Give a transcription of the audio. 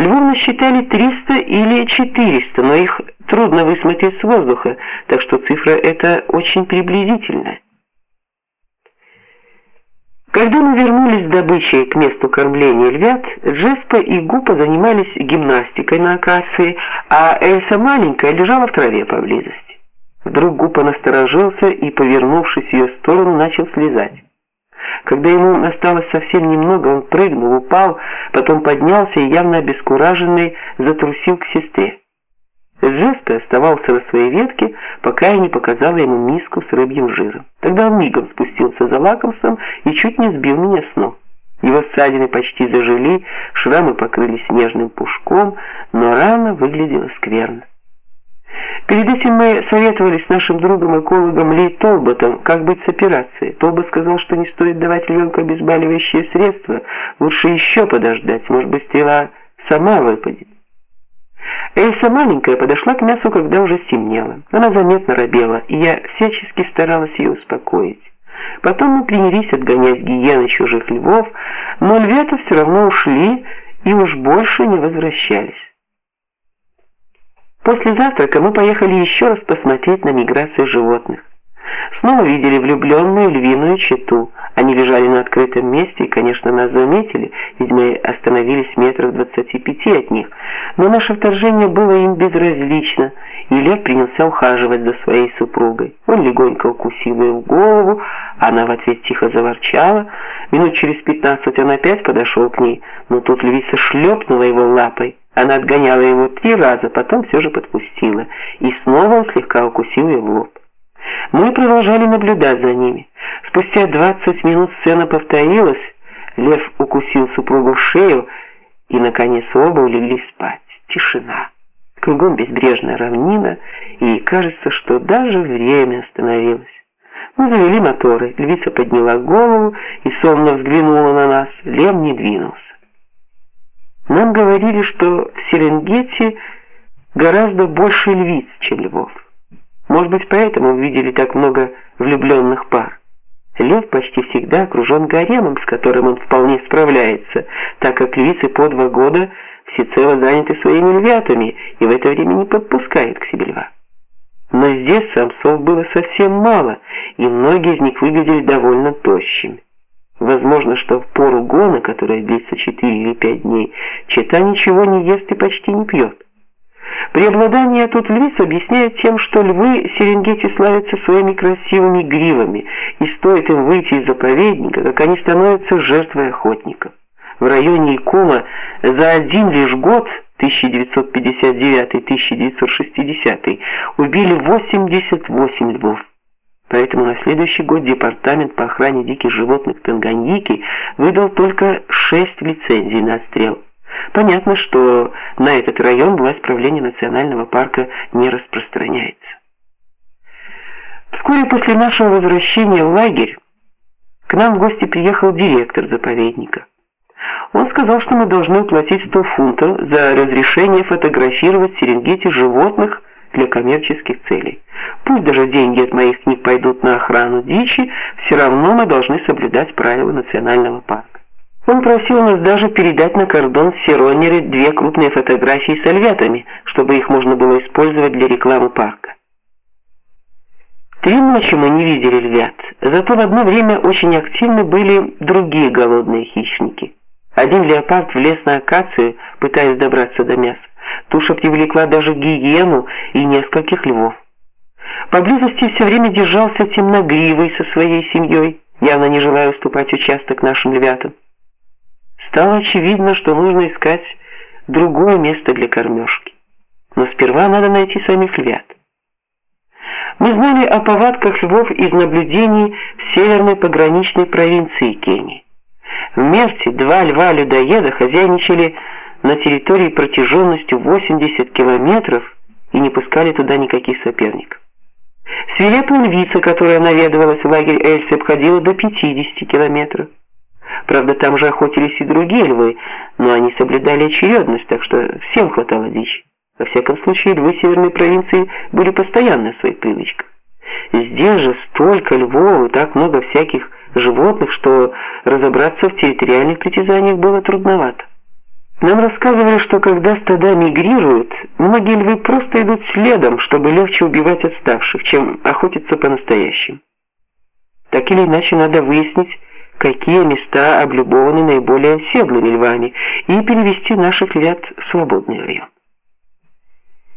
Львов насчитали 300 или 400, но их трудно высмотреть с воздуха, так что цифра эта очень приблизительная. Когда мы вернулись с добычей к месту кормления львят, Джеспа и Гупа занимались гимнастикой на акации, а Эльса маленькая лежала в траве поблизости. Вдруг Гупа насторожился и, повернувшись в ее сторону, начал слезать. Когда ему осталось совсем немного, он прыгнул, упал, потом поднялся и явно обескураженный затрусил к сестре. Джеспе оставался на своей ветке, пока я не показала ему миску с рыбьим жиром. Тогда он мигом спустился за лакомством и чуть не сбил меня с ног. Его ссадины почти зажили, шрамы покрылись нежным пушком, но рана выглядела скверно. Перед этим мы советовались с нашим другом-экологом Ли Толботом, как быть с операцией. Толбот сказал, что не стоит давать ребенку обезболивающие средства, лучше еще подождать, может быть, стрела сама выпадет. Эльса маленькая подошла к мясу, когда уже стемнело. Она заметно робела, и я всячески старалась ее успокоить. Потом мы принялись отгонять гиен и чужих львов, но львята все равно ушли и уж больше не возвращались. После завтрака мы поехали еще раз посмотреть на миграцию животных. Снова видели влюбленную львиную чету. Они лежали на открытом месте и, конечно, нас заметили, ведь мы остановились метров двадцати пяти от них. Но наше вторжение было им безразлично, и лев принялся ухаживать за своей супругой. Он легонько укусил ее в голову, она в ответ тихо заворчала. Минут через пятнадцать он опять подошел к ней, но тут львица шлепнула его лапой. Она отгоняла его три раза, потом все же подпустила, и снова слегка укусил ее в лоб. Мы продолжали наблюдать за ними. Спустя 20 минут сцена повторилась. Лев укусил супругу в шею, и наконец оба улеглись спать. Тишина. Кругом безбрежная равнина, и кажется, что даже время остановилось. Мы завели моторы. Львица подняла голову и сонно взглянула на нас. Лев не двинулся. Нам говорили, что в Серенгети гораздо больше львиц, чем львов. Может быть, поэтому увидели так много влюбленных пар. Лев почти всегда окружен гаремом, с которым он вполне справляется, так как львицы по два года всецело заняты своими львятами и в это время не подпускают к себе льва. Но здесь самцов было совсем мало, и многие из них выглядели довольно тощими. Возможно, что в пору гона, которая длится 4 или 5 дней, чета ничего не ест и почти не пьет. Преобладание тут львиц объясняет тем, что львы Серенгети славятся своими красивыми гривами, и стоит им выйти из заповедника, как они становятся жертвой охотников. В районе Икума за один лишь год 1959-1960 убили 88 львов. Поэтому на следующий год департамент по охране диких животных Танганьики выдал только 6 лицензий на отстрел. Понятно, что на этот район власть правления национального парка не распространяется. Вскоре после нашего возвращения в лагерь к нам в гости приехал директор заповедника. Он сказал, что мы должны уплатить 100 фунтов за разрешение фотографировать в Серенгете животных для коммерческих целей. Пусть даже деньги от моих книг пойдут на охрану дичи, все равно мы должны соблюдать правила национального парка. Он просил нас даже передать на кордон в Сиронере две крупные фотографии с альвятами, чтобы их можно было использовать для рекламы парка. Три ночи мы не видели львят, зато в одно время очень активны были другие голодные хищники. Один леопард влез на акацию, пытаясь добраться до мяса. Туша привлекла даже гиену и нескольких львов. Поблизости все время держался темногривый со своей семьей, явно не желая уступать участок нашим львятам. Стало очевидно, что нужно искать другое место для кормежки. Но сперва надо найти самих львят. Мы знали о повадках львов из наблюдений в северной пограничной провинции Кении. В Мерте два льва-людоеда хозяйничали на территории протяженностью 80 километров и не пускали туда никаких соперников. Свирепая львица, которая наведывалась в лагерь Эльсы, обходила до 50 километров. Правда, там же охотились и другие львы, но они соблюдали очередность, так что всем хватало дичи. Во всяком случае, львы северной провинции были постоянно в своих привычках. Здесь же столько львов и так много всяких животных, что разобраться в территориальных притязаниях было трудновато. Нам рассказывали, что когда стада мигрируют, многие львы просто идут следом, чтобы легче убивать отставших, чем охотиться по-настоящему. Так или иначе надо выяснить, какие места облюбованы наиболее оседлыми львами и перевести наших львят в свободный район.